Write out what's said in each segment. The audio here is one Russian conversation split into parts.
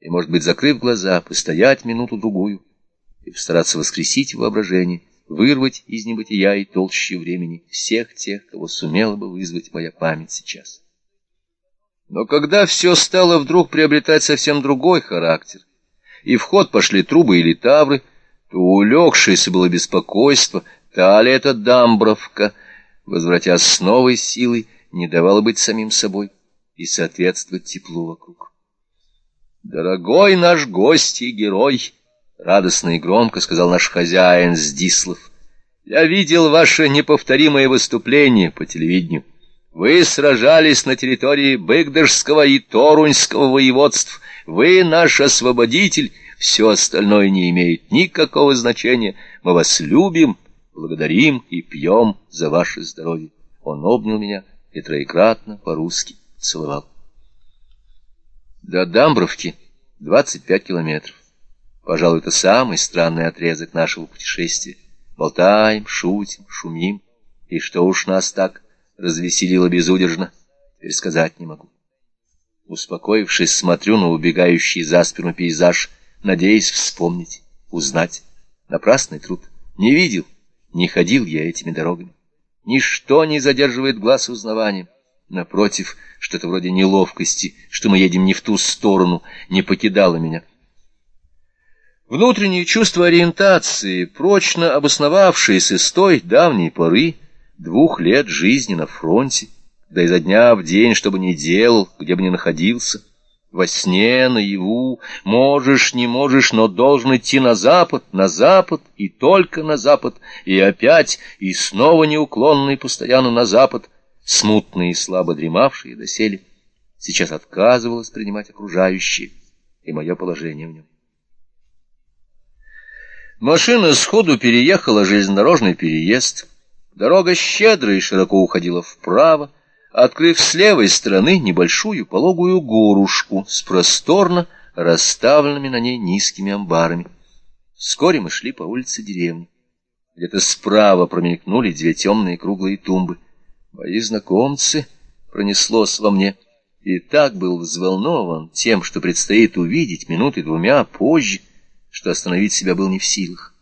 и, может быть, закрыв глаза, постоять минуту-другую и постараться воскресить воображение, вырвать из небытия и толщи времени всех тех, кого сумела бы вызвать моя память сейчас. Но когда все стало вдруг приобретать совсем другой характер, и в ход пошли трубы или тавры, то улегшееся было беспокойство, та ли это Дамбровка, возвратясь с новой силой, не давало быть самим собой и соответствовать теплу вокруг. «Дорогой наш гость и герой!» — радостно и громко сказал наш хозяин Сдислав. «Я видел ваше неповторимое выступление по телевидению. Вы сражались на территории Быгдышского и Торуньского воеводств. Вы наш освободитель, все остальное не имеет никакого значения. Мы вас любим, благодарим и пьем за ваше здоровье». Он обнял меня и троекратно по-русски целовал. До Дамбровки 25 километров. Пожалуй, это самый странный отрезок нашего путешествия. Болтаем, шутим, шумим. И что уж нас так развеселило безудержно, теперь сказать не могу. Успокоившись, смотрю на убегающий за спину пейзаж, надеясь вспомнить, узнать. Напрасный труд. Не видел, не ходил я этими дорогами. Ничто не задерживает глаз узнаванием. Напротив, что-то вроде неловкости, что мы едем не в ту сторону, не покидало меня. Внутреннее чувство ориентации, прочно обосновавшееся с той давней поры, двух лет жизни на фронте, да изо дня в день, что бы ни делал, где бы ни находился, во сне, наяву, можешь, не можешь, но должен идти на запад, на запад и только на запад, и опять, и снова неуклонно и постоянно на запад — смутные и слабо дремавшие доселе, сейчас отказывалась принимать окружающие и мое положение в нем. Машина сходу переехала железнодорожный переезд. Дорога щедро и широко уходила вправо, открыв с левой стороны небольшую пологую горушку с просторно расставленными на ней низкими амбарами. Вскоре мы шли по улице деревни. Где-то справа промелькнули две темные круглые тумбы — Мои знакомцы пронеслось во мне, и так был взволнован тем, что предстоит увидеть минуты двумя позже, что остановить себя был не в силах.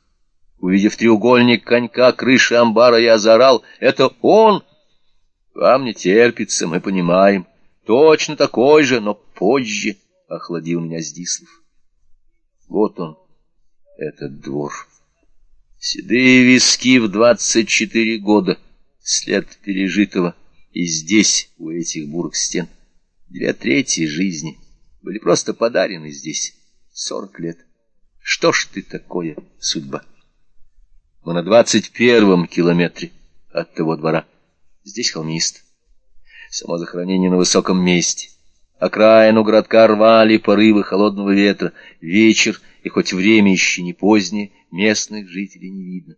Увидев треугольник конька крыши амбара, я заорал «Это он!» «Вам не терпится, мы понимаем. Точно такой же, но позже», — охладил меня Здислав. Вот он, этот двор. Седые виски в двадцать четыре года — след пережитого и здесь, у этих бурых стен. Две трети жизни были просто подарены здесь. Сорок лет. Что ж ты такое, судьба? Мы на двадцать первом километре от того двора. Здесь холмист. Само захоронение на высоком месте. Окраину городка рвали порывы холодного ветра. Вечер, и хоть время еще не позднее, местных жителей не видно.